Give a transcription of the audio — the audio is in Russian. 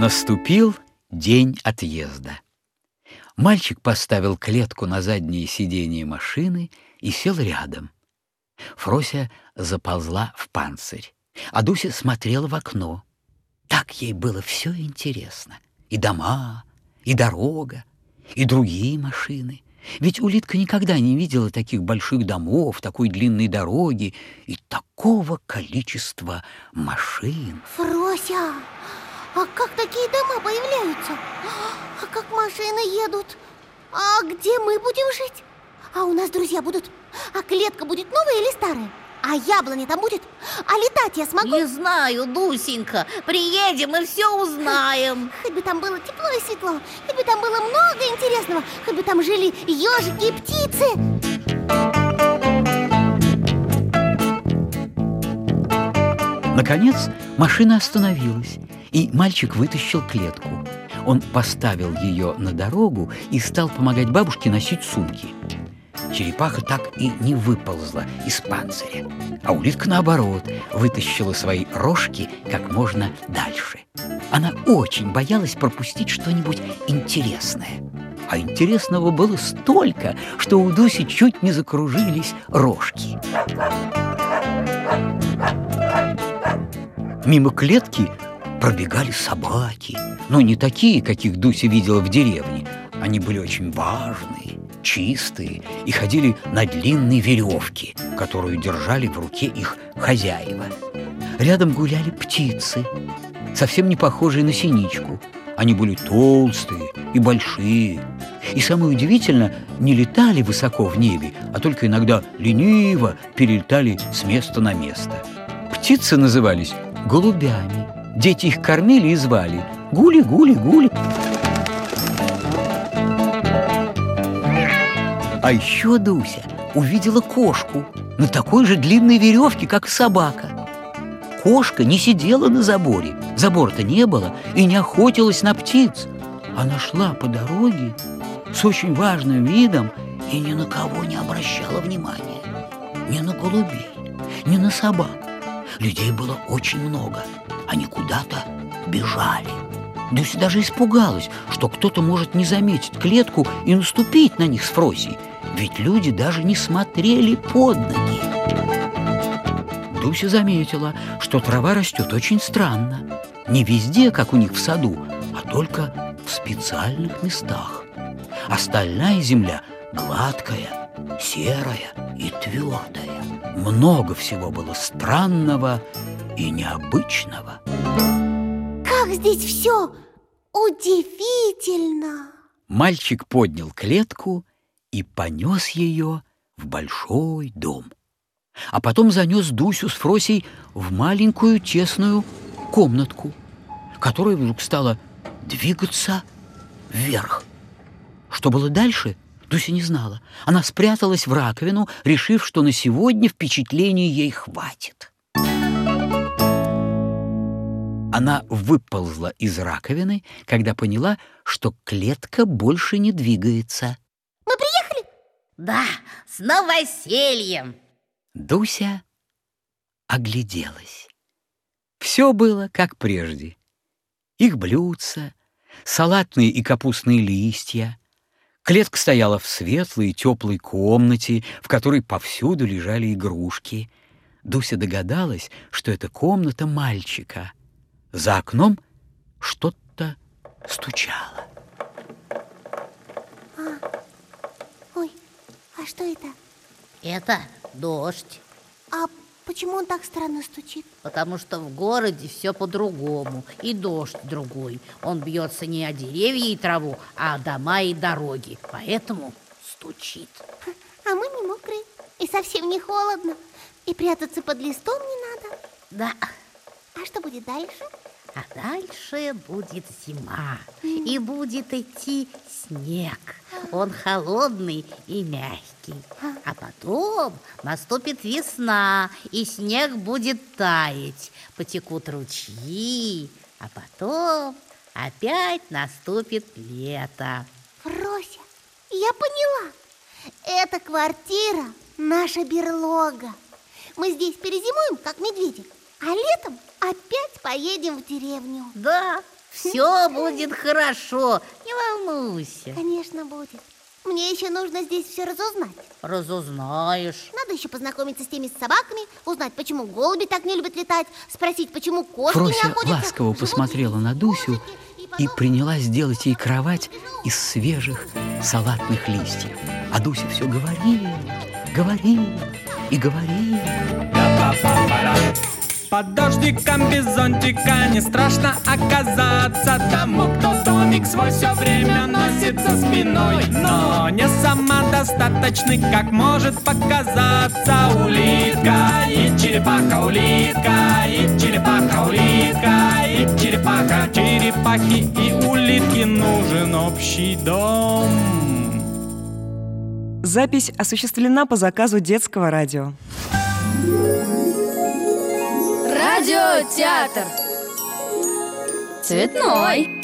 Наступил день отъезда. Мальчик поставил клетку на заднее сиденье машины и сел рядом. Фрося заползла в панцирь, а Дуся смотрела в окно. Так ей было все интересно. И дома, и дорога, и другие машины. Ведь улитка никогда не видела таких больших домов, такой длинной дороги и такого количества машин. Фрося, а как такие дома появляются? А как машины едут? А где мы будем жить? А у нас друзья будут? А клетка будет новая или старая? А яблони там будет? А летать я смогу? Не знаю, Дусенька. Приедем и все узнаем. Хоть бы там было тепло и светло, хоть бы там было много интересного, хоть бы там жили ежики и птицы. Наконец машина остановилась, и мальчик вытащил клетку. Он поставил ее на дорогу и стал помогать бабушке носить сумки. Черепаха так и не выползла из панциря, а улитка, наоборот, вытащила свои рожки как можно дальше. Она очень боялась пропустить что-нибудь интересное. А интересного было столько, что у Дуси чуть не закружились рожки. Мимо клетки пробегали собаки, но не такие, каких Дуся видела в деревне. Они были очень важные, чистые и ходили на длинной веревке, которую держали в руке их хозяева. Рядом гуляли птицы, совсем не похожие на синичку. Они были толстые и большие. И самое удивительное, не летали высоко в небе, а только иногда лениво перелетали с места на место. Птицы назывались голубями. Дети их кормили и звали «Гули, гули, гули». А еще Дуся увидела кошку на такой же длинной веревке, как собака. Кошка не сидела на заборе, забора-то не было, и не охотилась на птиц. Она шла по дороге с очень важным видом и ни на кого не обращала внимания. Ни на голубей, ни на собак. Людей было очень много, они куда-то бежали. Дуся даже испугалась, что кто-то может не заметить клетку и наступить на них с Фросей, ведь люди даже не смотрели под ноги. Дуся заметила, что трава растет очень странно. Не везде, как у них в саду, а только в специальных местах. Остальная земля гладкая, серая и твердая. Много всего было странного и необычного. Как здесь все удивительно! Мальчик поднял клетку и понес ее в большой дом. А потом занес Дусю с Фросей в маленькую тесную комнатку, которая вдруг стала двигаться вверх. Что было дальше, Дуся не знала. Она спряталась в раковину, решив, что на сегодня впечатлений ей хватит. Она выползла из раковины, когда поняла, что клетка больше не двигается. Мы приехали? Да, с новосельем. Дуся огляделась. Все было как прежде. Их блюдца, салатные и капустные листья. Клетка стояла в светлой и теплой комнате, в которой повсюду лежали игрушки. Дуся догадалась, что это комната мальчика. За окном что-то стучало. Ой, а что это? Это дождь. А почему он так странно стучит? Потому что в городе все по-другому, и дождь другой. Он бьется не о деревья и траву, а о дома и дороги. Поэтому стучит. А мы не мокрые, и совсем не холодно, и прятаться под листом не надо. Да, А что будет дальше? а дальше будет зима, и будет идти снег. Он холодный и мягкий. А потом наступит весна, и снег будет таять. Потекут ручьи, а потом опять наступит лето. Фрося, я поняла. Эта квартира наша берлога. Мы здесь перезимуем, как медведи, а летом опять поедем в деревню. Да, Все будет хорошо, не волнуйся. Конечно, будет. Мне еще нужно здесь все разузнать. Разузнаешь. Надо еще познакомиться с теми собаками, узнать, почему голуби так не любят летать, спросить, почему кошки не Фрося охотятся. ласково живут посмотрела на Дусю и принялась делать ей кровать из свежих салатных листьев. А Дуся все говорила, говорила и говорила. Под дождиком без зонтика не страшно оказаться Тому, кто домик свой все время носит за спиной. Но не самодостаточный, как может показаться Улитка. И черепаха, улитка и черепаха, улитка и черепаха Черепахи и улитки нужен общий дом. Запись осуществлена по заказу детского радио. Радиотеатр. Цветной.